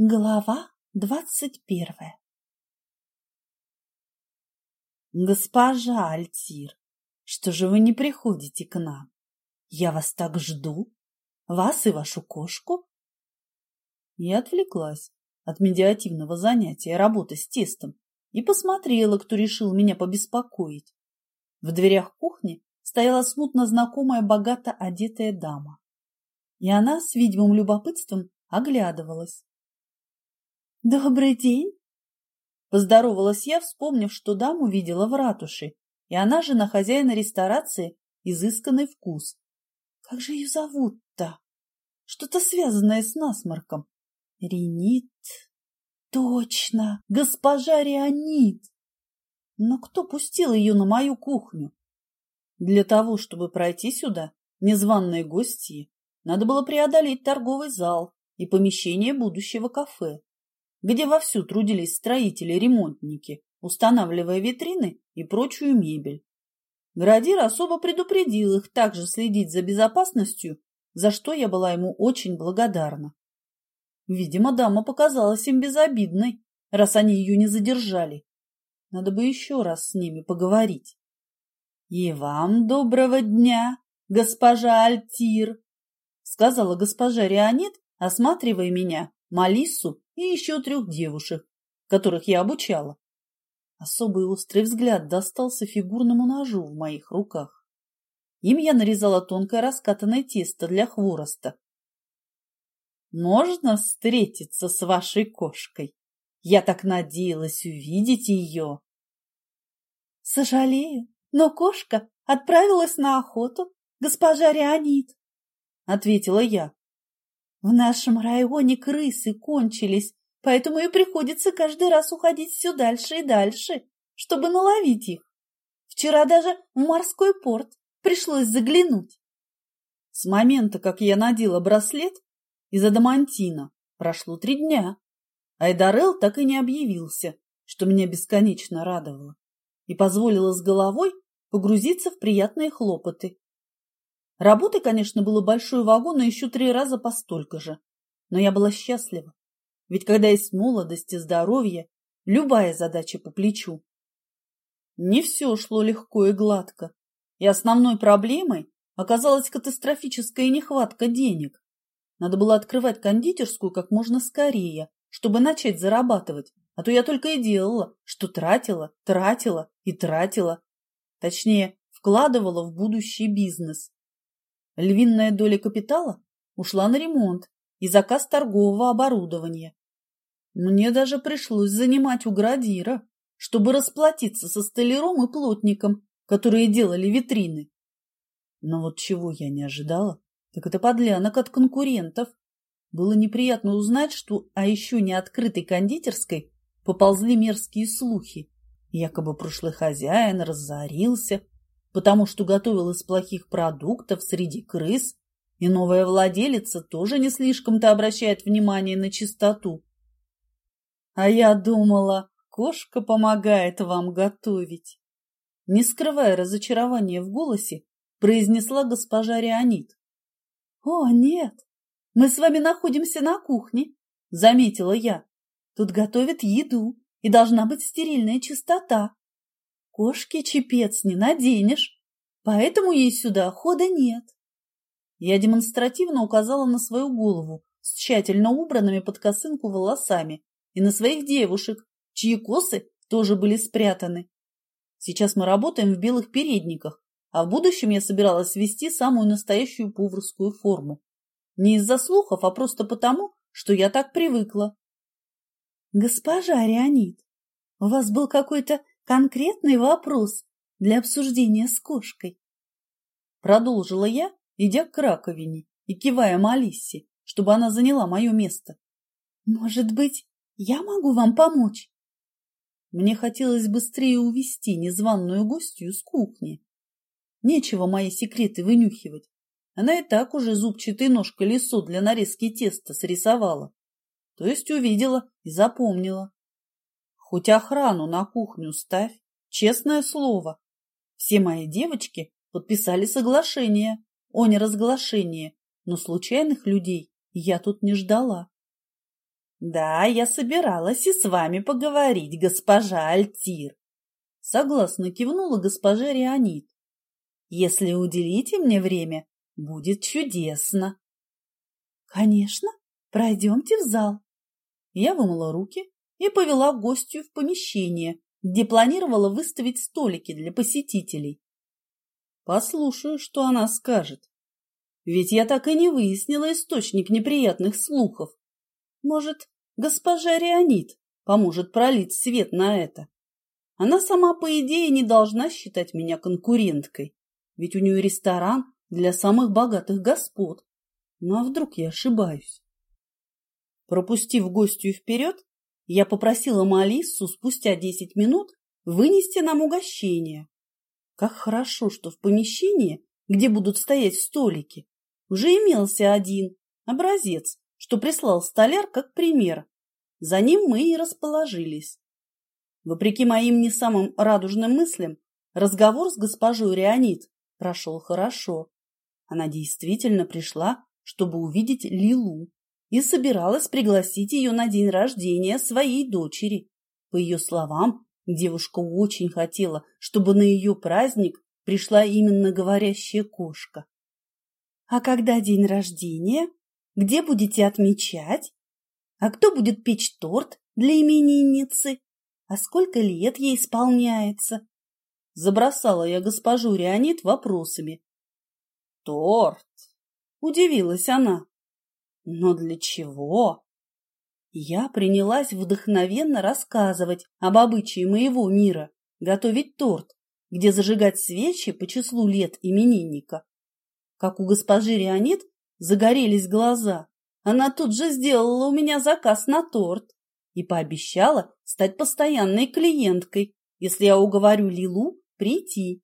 Глава двадцать первая Госпожа Альтир, что же вы не приходите к нам? Я вас так жду. Вас и вашу кошку. Я отвлеклась от медиативного занятия работы с тестом и посмотрела, кто решил меня побеспокоить. В дверях кухни стояла смутно знакомая богато одетая дама. И она с видимым любопытством оглядывалась. «Добрый день!» Поздоровалась я, вспомнив, что даму видела в ратуше, и она же на хозяина ресторации изысканный вкус. Как же ее зовут-то? Что-то связанное с насморком. Ренит. Точно, госпожа Реонит. Но кто пустил ее на мою кухню? Для того, чтобы пройти сюда, незваные гости, надо было преодолеть торговый зал и помещение будущего кафе где вовсю трудились строители-ремонтники, устанавливая витрины и прочую мебель. Градир особо предупредил их также следить за безопасностью, за что я была ему очень благодарна. Видимо, дама показалась им безобидной, раз они ее не задержали. Надо бы еще раз с ними поговорить. — И вам доброго дня, госпожа Альтир, — сказала госпожа Рионет, осматривая меня, Малиссу и еще трех девушек, которых я обучала. Особый острый взгляд достался фигурному ножу в моих руках. Им я нарезала тонкое раскатанное тесто для хвороста. «Можно встретиться с вашей кошкой? Я так надеялась увидеть ее!» «Сожалею, но кошка отправилась на охоту, госпожа Реонит», — ответила я. В нашем районе крысы кончились, поэтому и приходится каждый раз уходить все дальше и дальше, чтобы наловить их. Вчера даже в морской порт пришлось заглянуть. С момента, как я надела браслет из адамантина, прошло три дня. Айдарел так и не объявился, что меня бесконечно радовало, и позволило с головой погрузиться в приятные хлопоты. Работы, конечно, было большой вагон и еще три раза по столько же. Но я была счастлива. Ведь когда есть молодость и здоровье, любая задача по плечу. Не все шло легко и гладко. И основной проблемой оказалась катастрофическая нехватка денег. Надо было открывать кондитерскую как можно скорее, чтобы начать зарабатывать. А то я только и делала, что тратила, тратила и тратила. Точнее, вкладывала в будущий бизнес. Львиная доля капитала ушла на ремонт и заказ торгового оборудования. Мне даже пришлось занимать у градира, чтобы расплатиться со столяром и плотником, которые делали витрины. Но вот чего я не ожидала, так это подлянок от конкурентов. Было неприятно узнать, что о еще не открытой кондитерской поползли мерзкие слухи. Якобы прошлый хозяин разорился, потому что готовил из плохих продуктов среди крыс, и новая владелица тоже не слишком-то обращает внимание на чистоту. А я думала, кошка помогает вам готовить. Не скрывая разочарования в голосе, произнесла госпожа Реонит. — О, нет, мы с вами находимся на кухне, — заметила я. Тут готовят еду, и должна быть стерильная чистота. Кошке чепец не наденешь, поэтому ей сюда хода нет. Я демонстративно указала на свою голову с тщательно убранными под косынку волосами и на своих девушек, чьи косы тоже были спрятаны. Сейчас мы работаем в белых передниках, а в будущем я собиралась ввести самую настоящую поварскую форму. Не из-за слухов, а просто потому, что я так привыкла. — Госпожа Реонид, у вас был какой-то конкретный вопрос для обсуждения с кошкой. Продолжила я, идя к раковине и кивая Малиссе, чтобы она заняла мое место. Может быть, я могу вам помочь? Мне хотелось быстрее увести незваную гостью с кухни. Нечего мои секреты вынюхивать. Она и так уже зубчатый нож колесо для нарезки теста срисовала. То есть увидела и запомнила. Хоть охрану на кухню ставь, честное слово. Все мои девочки подписали соглашение о неразглашении, но случайных людей я тут не ждала. Да, я собиралась и с вами поговорить, госпожа Альтир. Согласно кивнула госпожа Рионит. Если уделите мне время, будет чудесно. Конечно, пройдемте в зал. Я вымыла руки и повела гостью в помещение, где планировала выставить столики для посетителей. Послушаю, что она скажет. Ведь я так и не выяснила источник неприятных слухов. Может, госпожа Рионит поможет пролить свет на это? Она сама, по идее, не должна считать меня конкуренткой, ведь у нее ресторан для самых богатых господ. Ну а вдруг я ошибаюсь? Пропустив гостью вперед, я попросила Малиссу спустя десять минут вынести нам угощение. Как хорошо, что в помещении, где будут стоять столики, уже имелся один образец, что прислал столяр как пример. За ним мы и расположились. Вопреки моим не самым радужным мыслям, разговор с госпожой Реонит прошел хорошо. Она действительно пришла, чтобы увидеть Лилу, и собиралась пригласить ее на день рождения своей дочери. По ее словам, девушка очень хотела, чтобы на ее праздник пришла именно говорящая кошка. А когда день рождения? Где будете отмечать? А кто будет печь торт для именинницы? А сколько лет ей исполняется? Забросала я госпожу Рионит вопросами. Торт! Удивилась она. Но для чего? Я принялась вдохновенно рассказывать об обычае моего мира, готовить торт, где зажигать свечи по числу лет именинника как у госпожи Рионит загорелись глаза. Она тут же сделала у меня заказ на торт и пообещала стать постоянной клиенткой, если я уговорю Лилу прийти.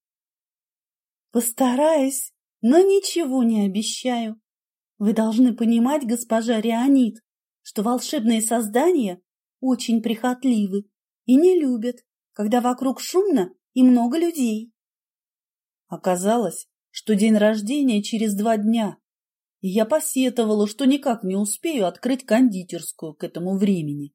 Постараюсь, но ничего не обещаю. Вы должны понимать, госпожа Рионит, что волшебные создания очень прихотливы и не любят, когда вокруг шумно и много людей. Оказалось, что день рождения через два дня, и я посетовала, что никак не успею открыть кондитерскую к этому времени.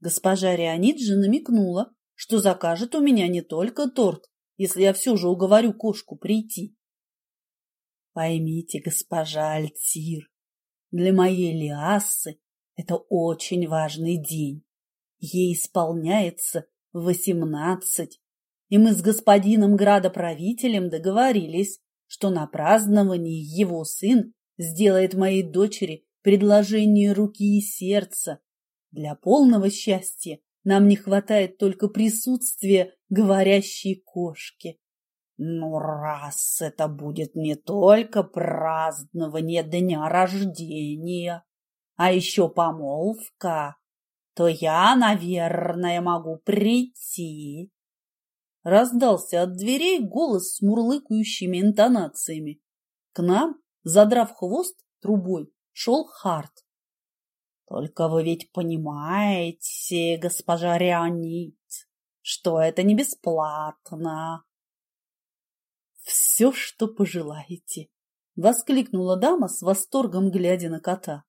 Госпожа Реонид же намекнула, что закажет у меня не только торт, если я все же уговорю кошку прийти. Поймите, госпожа Альтир, для моей Лиассы это очень важный день. Ей исполняется восемнадцать, и мы с господином градоправителем договорились, что на праздновании его сын сделает моей дочери предложение руки и сердца. Для полного счастья нам не хватает только присутствия говорящей кошки. Ну, раз это будет не только празднование дня рождения, а еще помолвка, то я, наверное, могу прийти Раздался от дверей голос с мурлыкающими интонациями. К нам, задрав хвост трубой, шел Харт. Только вы ведь понимаете, госпожа Рионит, что это не бесплатно. Все, что пожелаете, воскликнула дама с восторгом, глядя на кота.